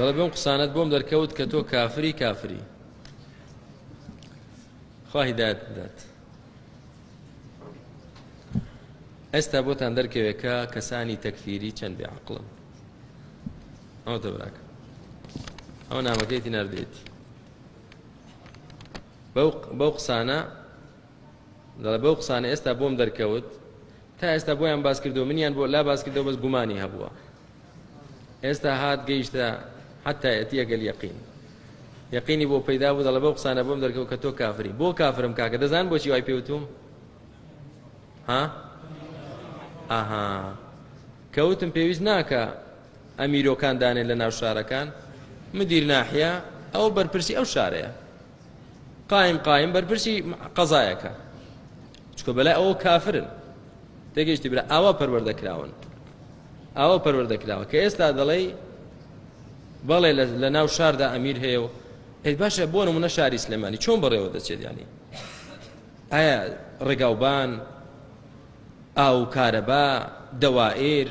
دەڵێ بەم قسانت بۆم دەرکەوت کە تۆ کافری کافری خوا هیدایەت بدات ئێستا بۆتان دەرکەوێت کە کەسانی تەکفیری چەند بێ عقلن ئەو دەبراکە ئەو نامەکەیتی نردێتی بەو قسانە دەڵێ بەو قسانە ئێستا بۆم دەرکەوت تا ئێستا بۆیان باس کردو منیان بۆ لا باس کردەوە بەس گومانی هەبووە ئێستا هات گەیشتە حتا ئەتیە گەل یەقین یەقینی بۆ پەیدا بوو دەڵێ بەو قسانە بۆم دەرکەوت کە تۆ کافری بۆ کافرم کاکە دەزان بۆچی وای پێوتوم ها ئاها کەوتم پێویست ناکە ئەمیرۆکان دانێن لە ناو شارەکان مدیر ناحە ئەو بەرپرسی ئەو شارەیە قائم قائم بەرپرسی قەزایەکە چکە بەلای ئەوە کافرن تێگەشتی برا ئاوا پەروەردە کراون ئاوا پەروەردە کراوە کە ئێستا دەڵێی بەڵێ لە ناو شاردا ئەمیر هەیە و ئەی باشە بۆ نمونە شاری سلێمانی چۆن بەڕێوە دەچێت ینی ئایا ڕێگاوبان ئاو کارەبا دەوائر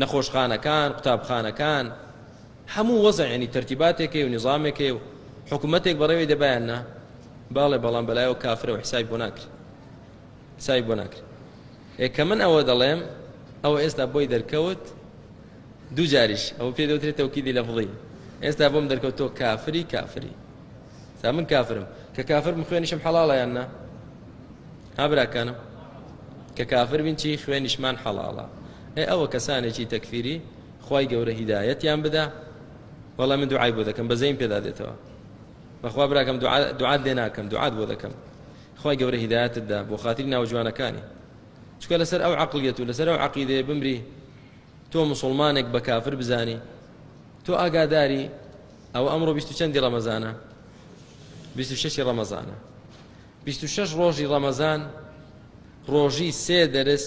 نەخۆشخانەکان قوتابخانەکان هەموو وەزع یانی تەرتیباتێک هەیە و نیزامێک هەیە و حکومەتێک بەڕێوەی دەبا یان نا بەڵێ بەڵام بەلایەوە کافرە و حسابی بۆ ناکرێت حسابی بۆ ناکرێت ئێ کە من ئەوە دەڵێم ئەوە ئێستا بۆی دەرکەوت دوو جاریش ئەوە پێ دەوترێت تەوکیدی لەفڵی ئێستا بۆم دەرکەوت تۆ کافری کافری تا من کافرم کە کافر من خوێنیشم حەڵاڵە یان نا ها براکانم کە کافر بین چی خوێنیشمان حەڵاڵە ئەی ئەوە کەسانێکی تەکفیری خوای گەورە هیدایەتیان بدا وەڵا من دوعای بۆ دەکەم بەزەیم پێدا دێتەوە بەخوا براکەم دوعات لێ ناکەم دوعات بۆ دەکەم خوای گەورە هیدایەتتدا بۆ خاتری ناوجوانەکانی چکە لەسەر ئەو عقلیەت و لەسەر ئەو عقیدەیە بمری تۆ مسلمانێک بە کافر بزانی تۆ ئاگاداری ئەو ئەمڕۆ بیست چەندی ڕەمەزانە بیست شەشی ڕەمەزانە بیست و شەش ڕۆژی ڕەمەزان ڕۆژی سێ دەرس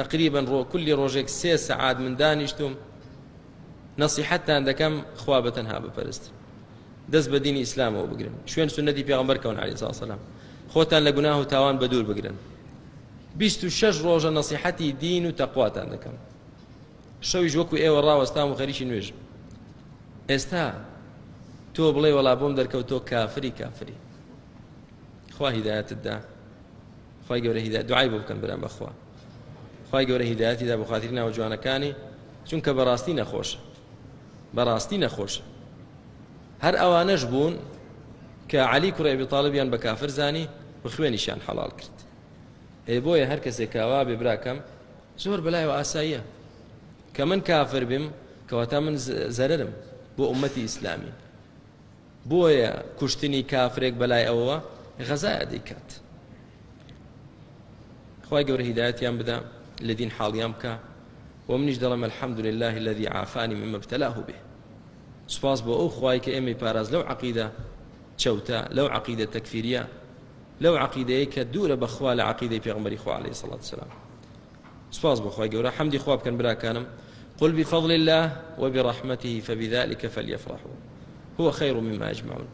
تقریبا ڕۆ کولی ڕۆژێک سێ سەعات من دانیشتم نەسیحەتتان دەکەم خوا بە تەنها بپەرست دەست بە دینی ئیسلامەوە بگرن شوێن سنەتی پێغمبەر کەون علی ساسەلام خۆتان لە گوناه و تاوان بە دوور بگرن بیست و شەش ڕۆژە نەسیحەتی دین و تەقواتان دەکەم شەویش وەکو ئێوە ڕاوەستام و خەریکی نوێژ ئێستا تۆ بڵێ وەڵا بۆم دەرکەوتۆ کافری کافری خوا هیدایەتت دا خوای گەورە هیدایەت دوعای بۆ بکەن برام بەخوا خوای گەورە هیدایەتی دا بۆ خاتری ناوە جوانەکانی چونکە بەڕاستی نەخۆشە بەڕاستی نەخۆشە هەر ئەوانەش بوون کە علی کوڕی ئەبی طالبیان بە کافر زانی و خوێنیشان حەڵال کرد ئێ بۆیە هەر کەسێک کاوا بێ براکەم زۆر بەلایەوە ئاساییە کە من کافر بم کەواتە من زەرم بۆ ئومەتی ئیسلامی بۆیە کوشتنی کافرێک بەلای ئەوە غەزایە دەیکات خی گەور هیدایەتیان بدا لە دین حاڵیان بکە و منیش دەڵێم الحمد لله الذي عافاني مما ابتلاه به سپاس بۆ ئەو خوای کە ئێمەی پاراز لەو عقیدە چەوتە لەو عقیدە تەکفیریە لەو عقیدەیە کە دوورە بەخوا لە عقیدەی پێغمەری خوا عليه سڵات سلام سپاس بۆ خوای گەورە حەمدی خوا بکەن براکانم قل بفضل الله وبرحمته فبذلك فليفرحوا هو خير مما يجمعون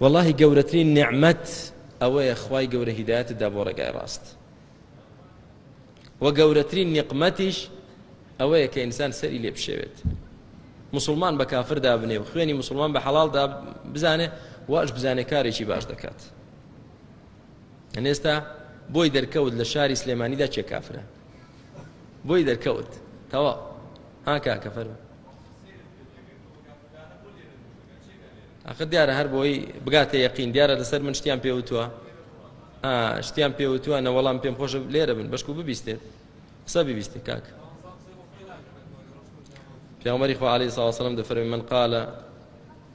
والله گەورەترین نعمت ئەوەیە خوای گەورە هیدایەتت دا بۆ ڕێگای ڕاست و گەورەترین نقمەتیش ئەوەیە کە ئینسان سەری لێ بشێوێت مسلمان بە کافر دابنێ و خوێنی مسلمان بە حەڵالدا بزانێ واش بزانێ کارێکی باش دەکات ئێستا بۆی دەرکەوت لە شاری سلێمانیدا چێ کافرە بۆی دەرکەوت تەوا ها کاکە فەرمە ئەخە دیارە هەر بۆی بگاتە یەقین دیارە لەسەر من شتیان پێوتوە شتیان پێوتوە نەوەڵام پێم خۆش لێرە بن بەشکو ببیستێت قسە ببیستی کاک پیامەری خۆ عليه ساوسلم دەفەرمی من قالە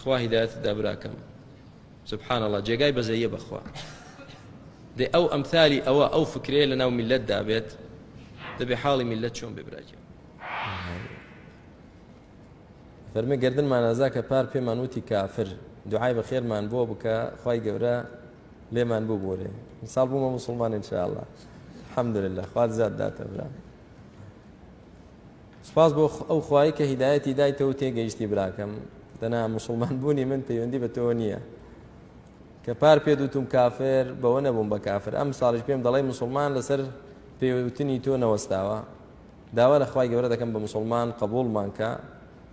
خوا هیدایەت دا براکەم سبحان الله جێگای بەزەیە بەخوا دێ ئەو ئەمثالی ئەوە ئەو فکرەیە لە ناو میلەت دابێت دەبێ حاڵی میلەت چۆن ببراکە فەرمی گردن مانازا کە پار پێمان وتی کافر دوعای بە خێرمان بۆ بکە خی گەورە لێمان بوو بۆرێ ساڵ بوومە مسلمان انشاءله حەمدلله خوارد زیاد داتە برا سوپاس بۆ ئەو خوایەی کە هیدایەتی دایتەوە و تێگەیشتی براکەم دەنا موسڵمان بوونی من پەیوەندی بە تۆوە نییە کە پار پێت وتوم کافر بەوە نەبووم بە کافر ئەم ساڵیش پێم دەڵێ موسڵمان لەسەر پێوتنی تۆ نەوەستاوە داوا لە خوای گەورە دەکەم بە موسڵمان قبوڵمان کە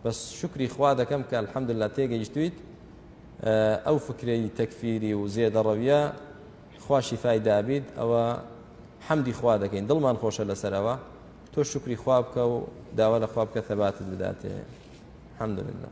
بەس شکری خوا دەکەم کە الحەمدللا تێگەیشتویت ئەو فکرەی تەکفیری و زێدەڕەویە خوا شیفای دابیت ئەوە حەمدی خوا دەکەین دڵمان خۆشە لەسەر ئەوە تۆ شکری خوا بکە و داوا لە خوا بکە ثەباتت بداتێ حمدللە.